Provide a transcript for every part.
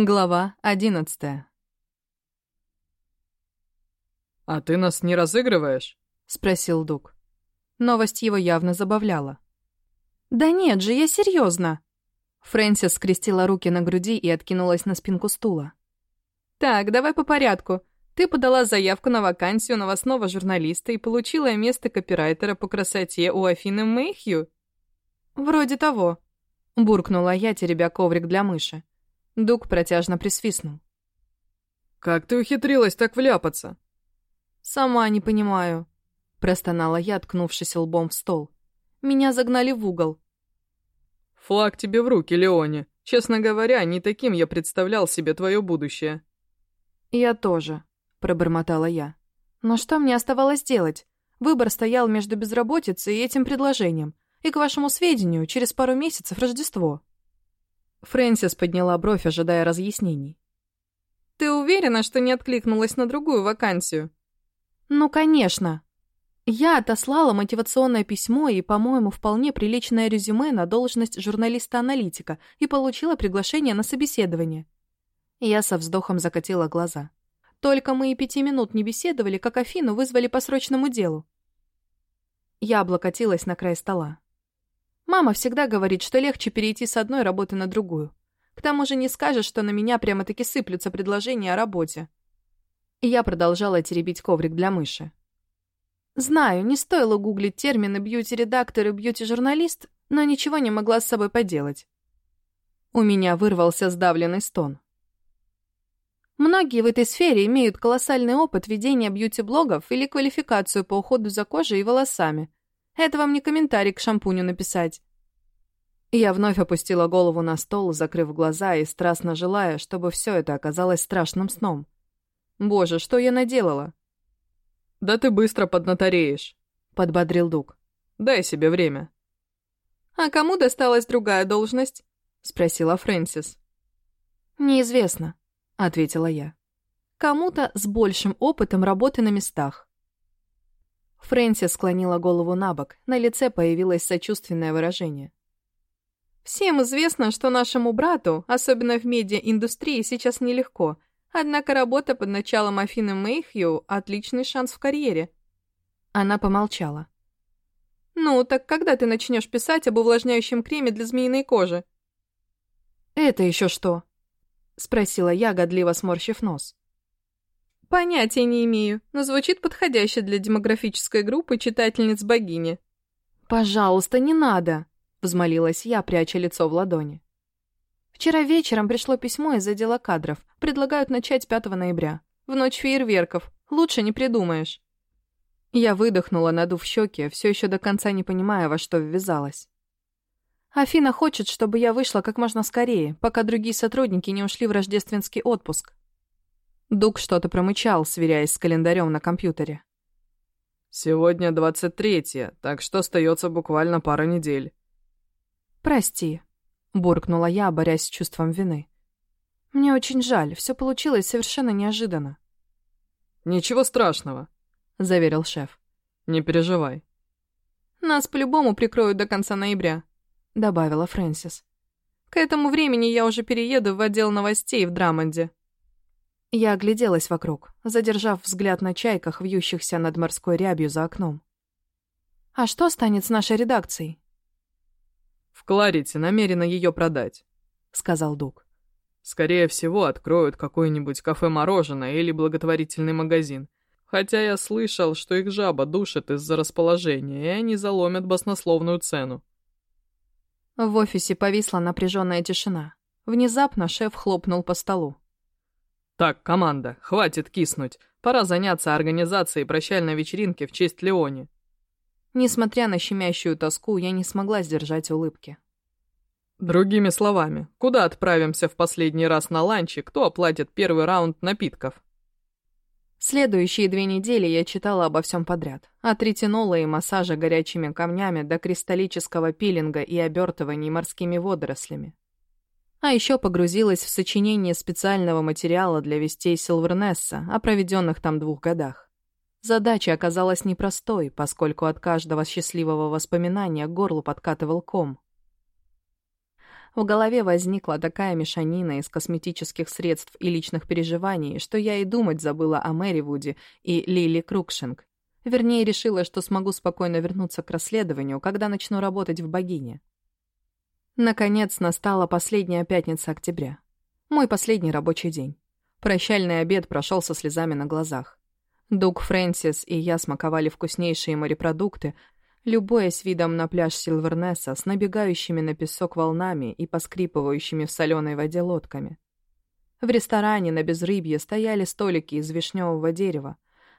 Глава одиннадцатая. «А ты нас не разыгрываешь?» — спросил Дуг. Новость его явно забавляла. «Да нет же, я серьезно. Фрэнсис скрестила руки на груди и откинулась на спинку стула. «Так, давай по порядку. Ты подала заявку на вакансию новостного журналиста и получила место копирайтера по красоте у Афины Мэйхью?» «Вроде того», — буркнула я, теребя коврик для мыши. Дуг протяжно присвистнул. «Как ты ухитрилась так вляпаться?» «Сама не понимаю», — простонала я, ткнувшись лбом в стол. «Меня загнали в угол». «Флаг тебе в руки, Леоне. Честно говоря, не таким я представлял себе твое будущее». «Я тоже», — пробормотала я. «Но что мне оставалось делать? Выбор стоял между безработицей и этим предложением. И, к вашему сведению, через пару месяцев Рождество». Фрэнсис подняла бровь, ожидая разъяснений. «Ты уверена, что не откликнулась на другую вакансию?» «Ну, конечно!» Я отослала мотивационное письмо и, по-моему, вполне приличное резюме на должность журналиста-аналитика и получила приглашение на собеседование. Я со вздохом закатила глаза. Только мы и пяти минут не беседовали, как Афину вызвали по срочному делу. Я облокотилась на край стола. Мама всегда говорит, что легче перейти с одной работы на другую. К тому же не скажешь, что на меня прямо-таки сыплются предложения о работе. И я продолжала теребить коврик для мыши. Знаю, не стоило гуглить термины бьюти-редактор и бьюти-журналист, но ничего не могла с собой поделать. У меня вырвался сдавленный стон. Многие в этой сфере имеют колоссальный опыт ведения бьюти-блогов или квалификацию по уходу за кожей и волосами, это вам не комментарий к шампуню написать. Я вновь опустила голову на стол, закрыв глаза и страстно желая, чтобы все это оказалось страшным сном. Боже, что я наделала? Да ты быстро поднатореешь, подбодрил Дуг. Дай себе время. А кому досталась другая должность? спросила Фрэнсис. Неизвестно, ответила я. Кому-то с большим опытом работы на местах. Фрэнсис склонила голову на бок, на лице появилось сочувственное выражение. «Всем известно, что нашему брату, особенно в медиаиндустрии, сейчас нелегко, однако работа под началом Афины Мэйхью – отличный шанс в карьере». Она помолчала. «Ну, так когда ты начнешь писать об увлажняющем креме для змеиной кожи?» «Это еще что?» – спросила я, годливо сморщив нос. Понятия не имею, но звучит подходяще для демографической группы читательниц богини. «Пожалуйста, не надо!» — взмолилась я, пряча лицо в ладони. Вчера вечером пришло письмо из отдела кадров. Предлагают начать 5 ноября. В ночь фейерверков. Лучше не придумаешь. Я выдохнула, надув щеки, все еще до конца не понимая, во что ввязалась. Афина хочет, чтобы я вышла как можно скорее, пока другие сотрудники не ушли в рождественский отпуск. Дуг что-то промычал, сверяясь с календарем на компьютере. «Сегодня двадцать третье, так что остается буквально пара недель». «Прости», — буркнула я, борясь с чувством вины. «Мне очень жаль, все получилось совершенно неожиданно». «Ничего страшного», — заверил шеф. «Не переживай». «Нас по-любому прикроют до конца ноября», — добавила Фрэнсис. «К этому времени я уже перееду в отдел новостей в Драмонде». Я огляделась вокруг, задержав взгляд на чайках, вьющихся над морской рябью за окном. «А что станет с нашей редакцией?» «В Кларите намерена ее продать», — сказал Дуг. «Скорее всего, откроют какое-нибудь кафе-мороженое или благотворительный магазин. Хотя я слышал, что их жаба душит из-за расположения, и они заломят баснословную цену». В офисе повисла напряженная тишина. Внезапно шеф хлопнул по столу. «Так, команда, хватит киснуть. Пора заняться организацией прощальной вечеринки в честь Леони». Несмотря на щемящую тоску, я не смогла сдержать улыбки. «Другими словами, куда отправимся в последний раз на ланч и кто оплатит первый раунд напитков?» Следующие две недели я читала обо всем подряд. От ретинола и массажа горячими камнями до кристаллического пилинга и обертываний морскими водорослями. А еще погрузилась в сочинение специального материала для вестей Силвернесса о проведенных там двух годах. Задача оказалась непростой, поскольку от каждого счастливого воспоминания к горлу подкатывал ком. В голове возникла такая мешанина из косметических средств и личных переживаний, что я и думать забыла о Мэри Вуди и Лили Крукшинг. Вернее, решила, что смогу спокойно вернуться к расследованию, когда начну работать в «Богине». Наконец настала последняя пятница октября. Мой последний рабочий день. Прощальный обед прошел со слезами на глазах. Дуг Фрэнсис и я смаковали вкуснейшие морепродукты, любуясь видом на пляж Силвернесса с набегающими на песок волнами и поскрипывающими в соленой воде лодками. В ресторане на безрыбье стояли столики из вишневого дерева.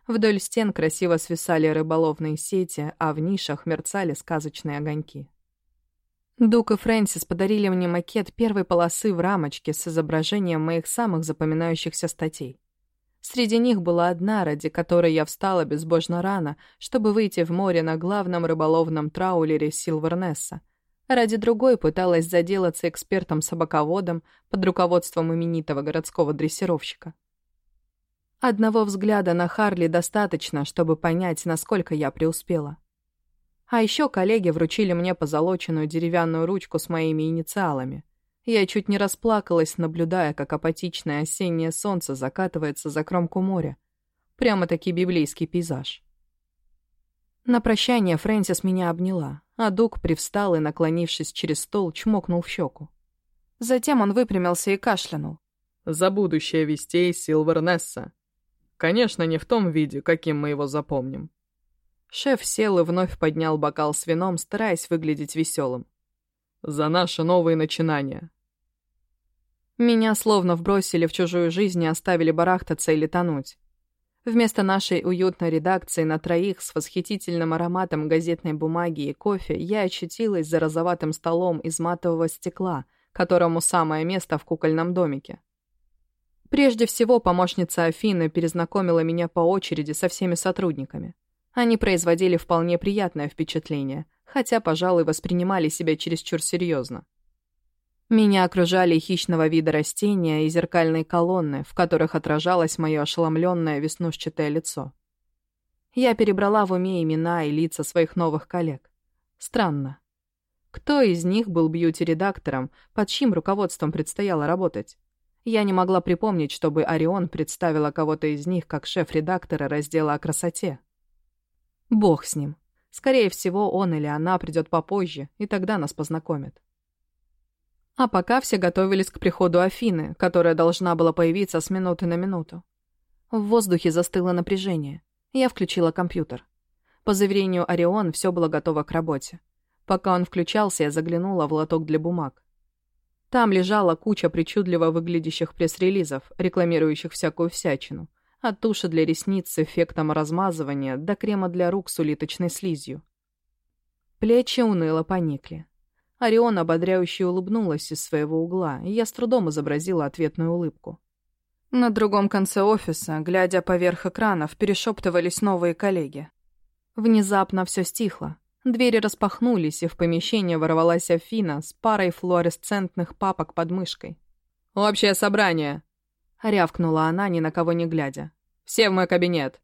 Вдоль стен красиво свисали рыболовные сети, а в нишах мерцали сказочные огоньки. Дук и Фрэнсис подарили мне макет первой полосы в рамочке с изображением моих самых запоминающихся статей. Среди них была одна, ради которой я встала безбожно рано, чтобы выйти в море на главном рыболовном траулере Силвернесса. Ради другой пыталась заделаться экспертом-собаководом под руководством именитого городского дрессировщика. Одного взгляда на Харли достаточно, чтобы понять, насколько я преуспела. А еще коллеги вручили мне позолоченную деревянную ручку с моими инициалами. Я чуть не расплакалась, наблюдая, как апатичное осеннее солнце закатывается за кромку моря. Прямо-таки библейский пейзаж. На прощание Фрэнсис меня обняла, а Дуг привстал и, наклонившись через стол, чмокнул в щеку. Затем он выпрямился и кашлянул. «За будущее вестей Силвернесса. Конечно, не в том виде, каким мы его запомним. Шеф сел и вновь поднял бокал с вином, стараясь выглядеть веселым. «За наши новые начинания!» Меня словно вбросили в чужую жизнь и оставили барахтаться или тонуть. Вместо нашей уютной редакции на троих с восхитительным ароматом газетной бумаги и кофе я очутилась за розоватым столом из матового стекла, которому самое место в кукольном домике. Прежде всего, помощница Афины перезнакомила меня по очереди со всеми сотрудниками. Они производили вполне приятное впечатление, хотя, пожалуй, воспринимали себя чересчур серьезно. Меня окружали хищного вида растения и зеркальные колонны, в которых отражалось мое ошеломленное веснушчатое лицо. Я перебрала в уме имена и лица своих новых коллег. Странно. Кто из них был бьюти-редактором, под чьим руководством предстояло работать? Я не могла припомнить, чтобы Орион представила кого-то из них как шеф-редактора раздела о красоте. Бог с ним. Скорее всего, он или она придет попозже, и тогда нас познакомят. А пока все готовились к приходу Афины, которая должна была появиться с минуты на минуту. В воздухе застыло напряжение. Я включила компьютер. По заверению Орион, все было готово к работе. Пока он включался, я заглянула в лоток для бумаг. Там лежала куча причудливо выглядящих пресс-релизов, рекламирующих всякую всячину — от туши для ресниц с эффектом размазывания до крема для рук с улиточной слизью. Плечи уныло поникли. Орион ободряюще улыбнулась из своего угла, и я с трудом изобразила ответную улыбку. На другом конце офиса, глядя поверх экранов, перешептывались новые коллеги. Внезапно все стихло. Двери распахнулись, и в помещение ворвалась Афина с парой флуоресцентных папок под мышкой. «Общее собрание!» — рявкнула она, ни на кого не глядя. «Все в мой кабинет!»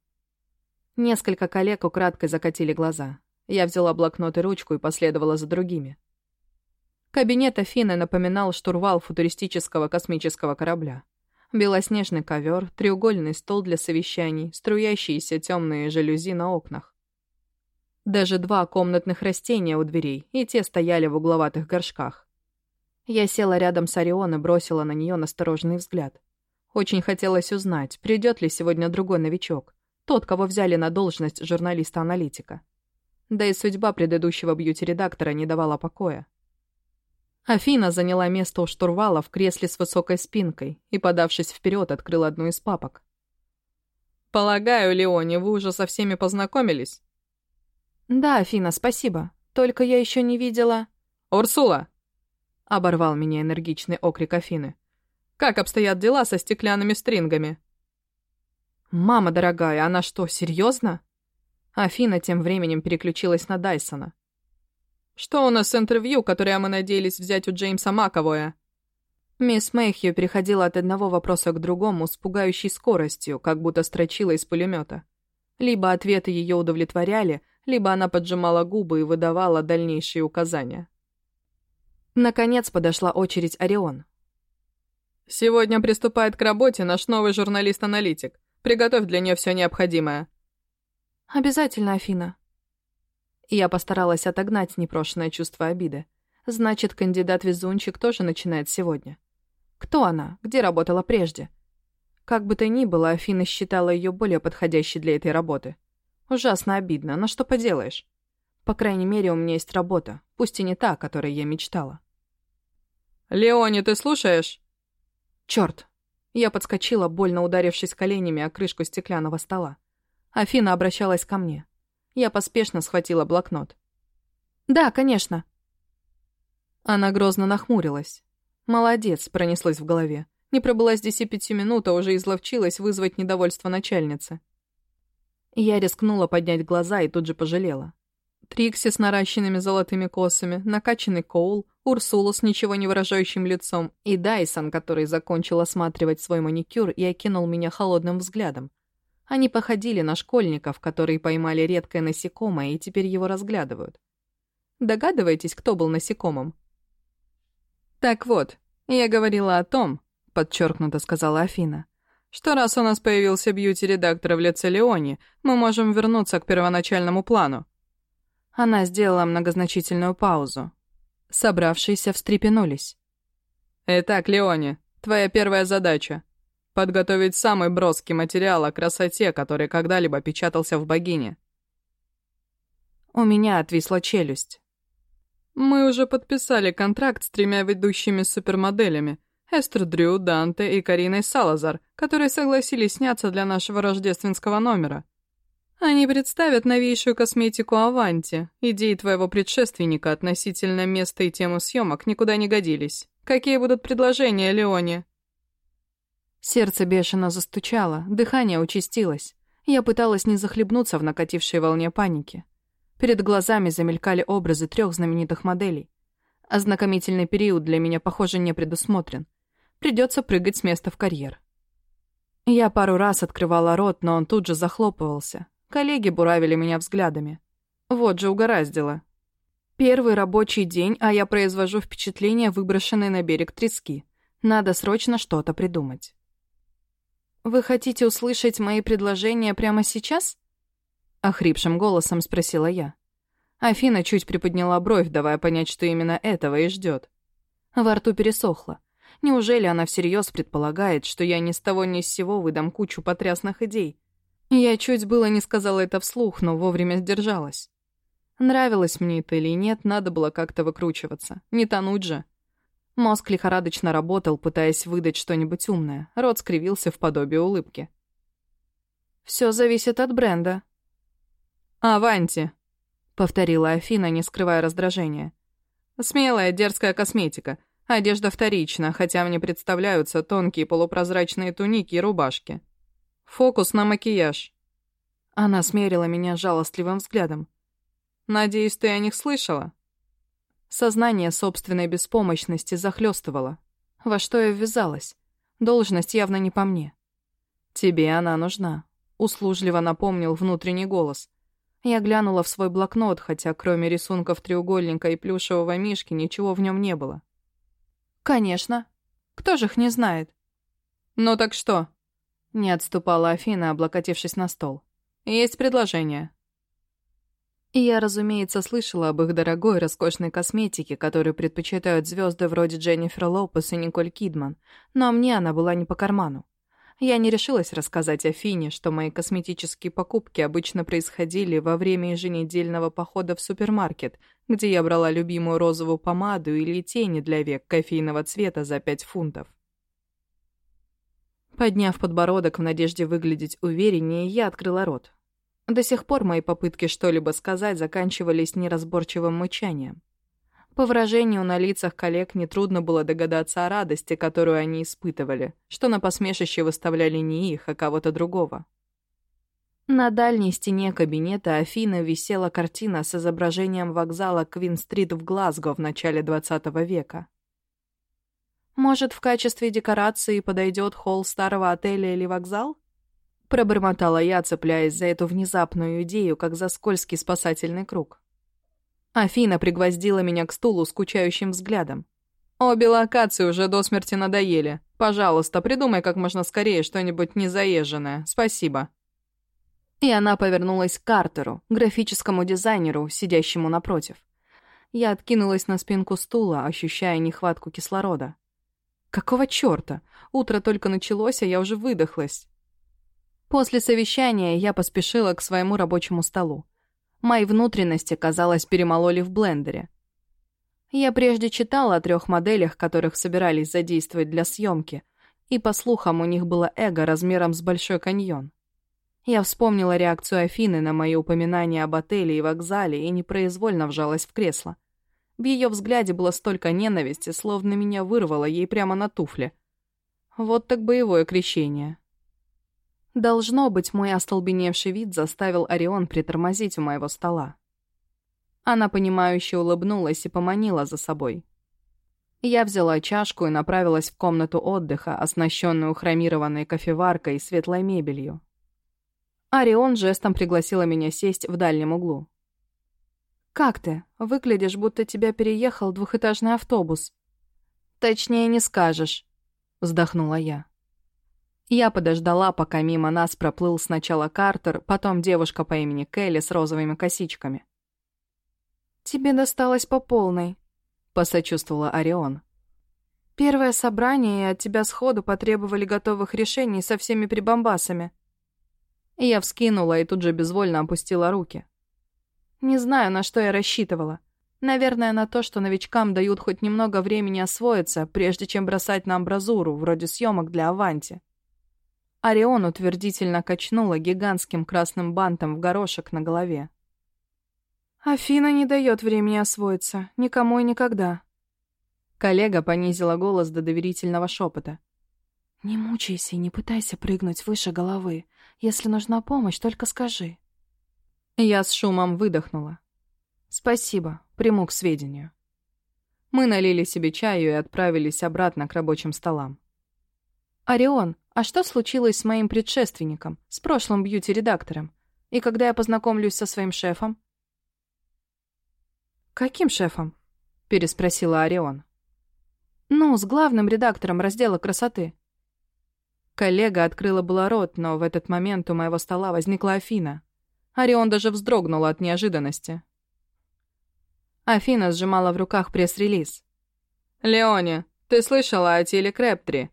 Несколько коллег украдкой закатили глаза. Я взяла блокнот и ручку и последовала за другими. Кабинет Афины напоминал штурвал футуристического космического корабля. Белоснежный ковер, треугольный стол для совещаний, струящиеся темные жалюзи на окнах. Даже два комнатных растения у дверей, и те стояли в угловатых горшках. Я села рядом с Орион и бросила на нее настороженный взгляд. Очень хотелось узнать, придет ли сегодня другой новичок, тот, кого взяли на должность журналиста-аналитика. Да и судьба предыдущего бьюти-редактора не давала покоя. Афина заняла место у штурвала в кресле с высокой спинкой и, подавшись вперед, открыла одну из папок. «Полагаю, Леони, вы уже со всеми познакомились?» «Да, Афина, спасибо. Только я еще не видела...» «Урсула!» — оборвал меня энергичный окрик Афины. Как обстоят дела со стеклянными стрингами?» «Мама дорогая, она что, серьезно?» Афина тем временем переключилась на Дайсона. «Что у нас с интервью, которое мы надеялись взять у Джеймса Маковоя?» Мисс Мэйхью переходила от одного вопроса к другому с пугающей скоростью, как будто строчила из пулемета. Либо ответы ее удовлетворяли, либо она поджимала губы и выдавала дальнейшие указания. Наконец подошла очередь Орион. «Сегодня приступает к работе наш новый журналист-аналитик. Приготовь для нее все необходимое». «Обязательно, Афина». Я постаралась отогнать непрошенное чувство обиды. Значит, кандидат-везунчик тоже начинает сегодня. Кто она? Где работала прежде? Как бы то ни было, Афина считала ее более подходящей для этой работы. Ужасно обидно, но что поделаешь? По крайней мере, у меня есть работа, пусть и не та, о которой я мечтала. «Леони, ты слушаешь?» Черт! Я подскочила, больно ударившись коленями о крышку стеклянного стола. Афина обращалась ко мне. Я поспешно схватила блокнот. «Да, конечно». Она грозно нахмурилась. «Молодец», — пронеслось в голове. Не пробыла здесь и пяти минут, а уже изловчилась вызвать недовольство начальницы. Я рискнула поднять глаза и тут же пожалела. Трикси с наращенными золотыми косами, накачанный Коул, Урсула с ничего не выражающим лицом и Дайсон, который закончил осматривать свой маникюр и окинул меня холодным взглядом. Они походили на школьников, которые поймали редкое насекомое и теперь его разглядывают. Догадываетесь, кто был насекомым? Так вот, я говорила о том, подчеркнуто сказала Афина, что раз у нас появился бьюти-редактор в лице Леони, мы можем вернуться к первоначальному плану. Она сделала многозначительную паузу. Собравшиеся встрепенулись. «Итак, Леони, твоя первая задача — подготовить самый броский материал о красоте, который когда-либо печатался в богине». У меня отвисла челюсть. «Мы уже подписали контракт с тремя ведущими супермоделями — Эстер Дрю, Данте и Кариной Салазар, которые согласились сняться для нашего рождественского номера. Они представят новейшую косметику Аванти. Идеи твоего предшественника относительно места и темы съемок никуда не годились. Какие будут предложения, Леоне?» Сердце бешено застучало, дыхание участилось. Я пыталась не захлебнуться в накатившей волне паники. Перед глазами замелькали образы трех знаменитых моделей. Ознакомительный период для меня, похоже, не предусмотрен. Придется прыгать с места в карьер. Я пару раз открывала рот, но он тут же захлопывался. Коллеги буравили меня взглядами. Вот же угораздило. Первый рабочий день, а я произвожу впечатление выброшенной на берег трески. Надо срочно что-то придумать. «Вы хотите услышать мои предложения прямо сейчас?» Охрипшим голосом спросила я. Афина чуть приподняла бровь, давая понять, что именно этого и ждет. Во рту пересохло. Неужели она всерьез предполагает, что я ни с того ни с сего выдам кучу потрясных идей, я чуть было не сказала это вслух, но вовремя сдержалась. Нравилось мне это или нет, надо было как-то выкручиваться. Не тонуть же. Мозг лихорадочно работал, пытаясь выдать что-нибудь умное. Рот скривился в подобие улыбки. «Все зависит от бренда». «Аванти», — повторила Афина, не скрывая раздражения. «Смелая, дерзкая косметика. Одежда вторична, хотя мне представляются тонкие полупрозрачные туники и рубашки. Фокус на макияж. Она смерила меня жалостливым взглядом. Надеюсь, ты о них слышала? Сознание собственной беспомощности захлестывало. Во что я ввязалась? Должность явно не по мне. Тебе она нужна, услужливо напомнил внутренний голос. Я глянула в свой блокнот, хотя кроме рисунков треугольника и плюшевого мишки ничего в нем не было. Конечно. Кто же их не знает? Ну так что? Не отступала Афина, облокотившись на стол. «Есть предложение». Я, разумеется, слышала об их дорогой, роскошной косметике, которую предпочитают звезды вроде Дженнифер Лопес и Николь Кидман, но мне она была не по карману. Я не решилась рассказать Афине, что мои косметические покупки обычно происходили во время еженедельного похода в супермаркет, где я брала любимую розовую помаду или тени для век кофейного цвета за 5 фунтов. Подняв подбородок в надежде выглядеть увереннее, я открыла рот. До сих пор мои попытки что-либо сказать заканчивались неразборчивым мычанием. По выражению на лицах коллег нетрудно было догадаться о радости, которую они испытывали, что на посмешище выставляли не их, а кого-то другого. На дальней стене кабинета Афины висела картина с изображением вокзала Квин-стрит в Глазго в начале XX века. Может, в качестве декорации подойдет холл старого отеля или вокзал? Пробормотала я, цепляясь за эту внезапную идею, как за скользкий спасательный круг. Афина пригвоздила меня к стулу скучающим взглядом. «Обе локации уже до смерти надоели. Пожалуйста, придумай как можно скорее что-нибудь незаезженное. Спасибо». И она повернулась к Картеру, графическому дизайнеру, сидящему напротив. Я откинулась на спинку стула, ощущая нехватку кислорода. Какого чёрта? Утро только началось, а я уже выдохлась. После совещания я поспешила к своему рабочему столу. Мои внутренности, казалось, перемололи в блендере. Я прежде читала о трех моделях, которых собирались задействовать для съемки, и, по слухам, у них было эго размером с Большой каньон. Я вспомнила реакцию Афины на мои упоминания об отеле и вокзале и непроизвольно вжалась в кресло. В ее взгляде было столько ненависти, словно меня вырвало ей прямо на туфли. Вот так боевое крещение. Должно быть, мой остолбеневший вид заставил Орион притормозить у моего стола. Она, понимающе улыбнулась и поманила за собой. Я взяла чашку и направилась в комнату отдыха, оснащенную хромированной кофеваркой и светлой мебелью. Орион жестом пригласила меня сесть в дальнем углу. «Как ты? Выглядишь, будто тебя переехал двухэтажный автобус». «Точнее не скажешь», — вздохнула я. Я подождала, пока мимо нас проплыл сначала Картер, потом девушка по имени Келли с розовыми косичками. «Тебе досталось по полной», — посочувствовала Орион. «Первое собрание, и от тебя сходу потребовали готовых решений со всеми прибамбасами». Я вскинула и тут же безвольно опустила руки. Не знаю, на что я рассчитывала. Наверное, на то, что новичкам дают хоть немного времени освоиться, прежде чем бросать на амбразуру, вроде съемок для Аванти. Орион утвердительно качнула гигантским красным бантом в горошек на голове. «Афина не дает времени освоиться. Никому и никогда». Коллега понизила голос до доверительного шепота. «Не мучайся и не пытайся прыгнуть выше головы. Если нужна помощь, только скажи». Я с шумом выдохнула. «Спасибо, приму к сведению». Мы налили себе чаю и отправились обратно к рабочим столам. «Орион, а что случилось с моим предшественником, с прошлым бьюти-редактором? И когда я познакомлюсь со своим шефом?» «Каким шефом?» — переспросила Орион. «Ну, с главным редактором раздела красоты». Коллега открыла было рот, но в этот момент у моего стола возникла Афина. Орион даже вздрогнула от неожиданности. Афина сжимала в руках пресс-релиз. «Леони, ты слышала о Тиле Крэптри?»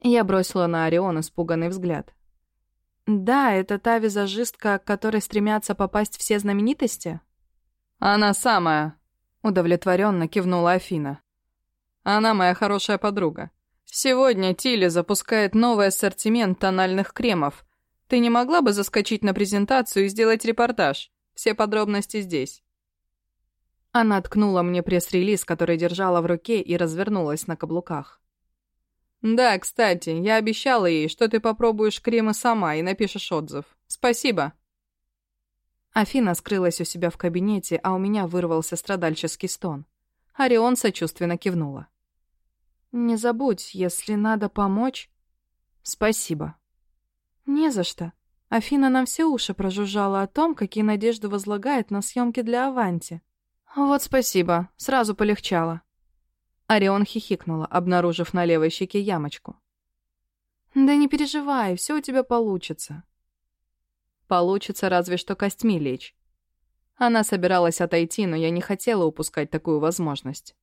Я бросила на Орион испуганный взгляд. «Да, это та визажистка, к которой стремятся попасть все знаменитости?» «Она самая», — удовлетворенно кивнула Афина. «Она моя хорошая подруга. Сегодня Тилли запускает новый ассортимент тональных кремов. Ты не могла бы заскочить на презентацию и сделать репортаж? Все подробности здесь». Она ткнула мне пресс-релиз, который держала в руке, и развернулась на каблуках. «Да, кстати, я обещала ей, что ты попробуешь кремы сама и напишешь отзыв. Спасибо». Афина скрылась у себя в кабинете, а у меня вырвался страдальческий стон. Орион сочувственно кивнула. «Не забудь, если надо помочь...» «Спасибо». «Не за что. Афина нам все уши прожужжала о том, какие надежды возлагает на съемки для Аванти». «Вот спасибо, сразу полегчало». Орион хихикнула, обнаружив на левой щеке ямочку. «Да не переживай, все у тебя получится». «Получится разве что костьми лечь». Она собиралась отойти, но я не хотела упускать такую возможность.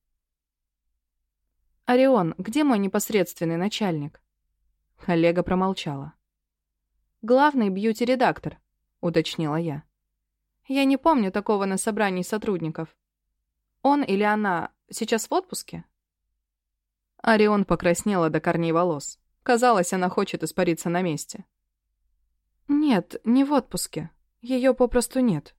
«Орион, где мой непосредственный начальник?» Коллега промолчала. «Главный бьюти-редактор», — уточнила я. «Я не помню такого на собрании сотрудников. Он или она сейчас в отпуске?» Орион покраснела до корней волос. Казалось, она хочет испариться на месте. «Нет, не в отпуске. Ее попросту нет».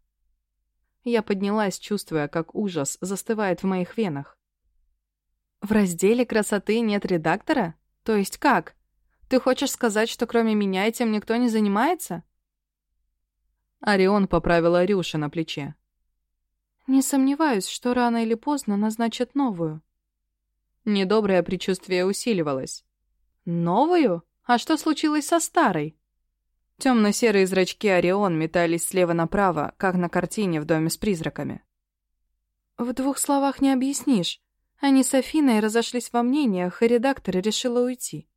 Я поднялась, чувствуя, как ужас застывает в моих венах. «В разделе красоты нет редактора? То есть как? Ты хочешь сказать, что кроме меня этим никто не занимается?» Орион поправила Рюша на плече. «Не сомневаюсь, что рано или поздно назначат новую». Недоброе предчувствие усиливалось. «Новую? А что случилось со старой?» Темно-серые зрачки Орион метались слева направо, как на картине в доме с призраками. В двух словах не объяснишь. Они с Афиной разошлись во мнениях, и редактор решила уйти.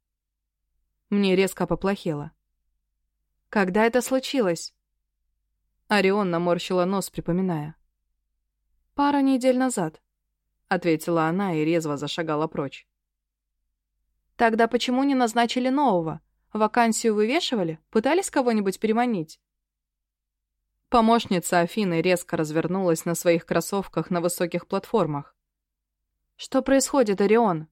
Мне резко поплохело. Когда это случилось? Орион наморщила нос, припоминая. «Пара недель назад», — ответила она и резво зашагала прочь. «Тогда почему не назначили нового? Вакансию вывешивали? Пытались кого-нибудь переманить?» Помощница Афины резко развернулась на своих кроссовках на высоких платформах. «Что происходит, Орион?»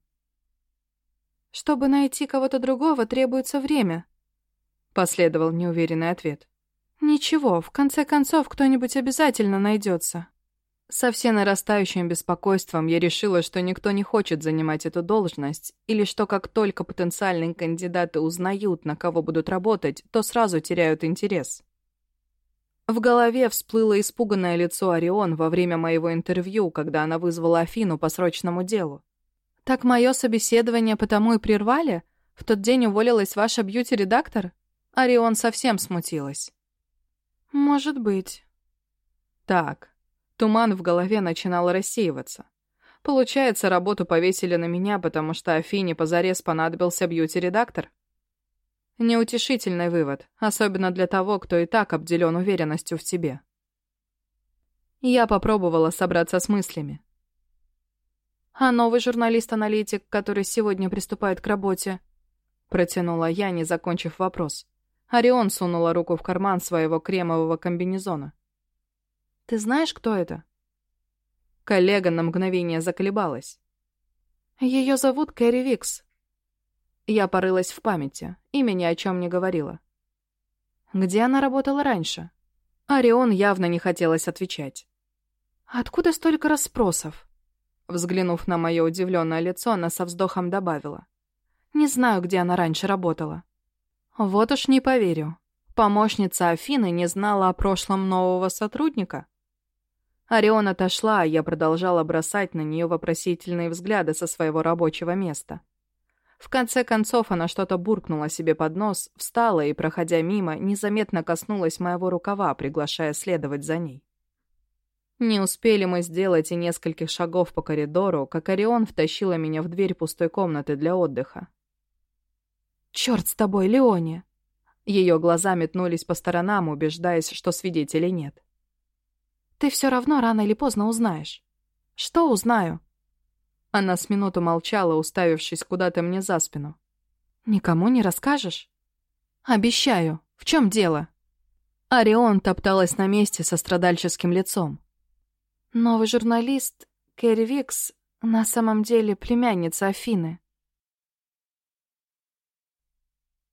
«Чтобы найти кого-то другого, требуется время», — последовал неуверенный ответ. «Ничего, в конце концов, кто-нибудь обязательно найдется». Со все нарастающим беспокойством я решила, что никто не хочет занимать эту должность, или что как только потенциальные кандидаты узнают, на кого будут работать, то сразу теряют интерес. В голове всплыло испуганное лицо Орион во время моего интервью, когда она вызвала Афину по срочному делу. «Так мое собеседование потому и прервали? В тот день уволилась ваша бьюти-редактор?» Орион совсем смутилась. «Может быть». Так, туман в голове начинал рассеиваться. Получается, работу повесили на меня, потому что Афине позарез понадобился бьюти-редактор? Неутешительный вывод, особенно для того, кто и так обделен уверенностью в себе. Я попробовала собраться с мыслями. «А новый журналист-аналитик, который сегодня приступает к работе?» Протянула я, не закончив вопрос. Орион сунула руку в карман своего кремового комбинезона. «Ты знаешь, кто это?» Коллега на мгновение заколебалась. «Ее зовут Кэрри Викс. Я порылась в памяти, имя ни о чем не говорила. Где она работала раньше? Орион явно не хотелось отвечать. «Откуда столько расспросов?» Взглянув на мое удивленное лицо, она со вздохом добавила. «Не знаю, где она раньше работала». «Вот уж не поверю. Помощница Афины не знала о прошлом нового сотрудника?» Орион отошла, а я продолжала бросать на нее вопросительные взгляды со своего рабочего места. В конце концов она что-то буркнула себе под нос, встала и, проходя мимо, незаметно коснулась моего рукава, приглашая следовать за ней. Не успели мы сделать и нескольких шагов по коридору, как Орион втащила меня в дверь пустой комнаты для отдыха. «Черт с тобой, Леоне!» Ее глаза метнулись по сторонам, убеждаясь, что свидетелей нет. «Ты все равно рано или поздно узнаешь». «Что узнаю?» Она с минуту молчала, уставившись куда-то мне за спину. «Никому не расскажешь?» «Обещаю. В чем дело?» Орион топталась на месте со страдальческим лицом. «Новый журналист, Кэрри Викс, на самом деле племянница Афины».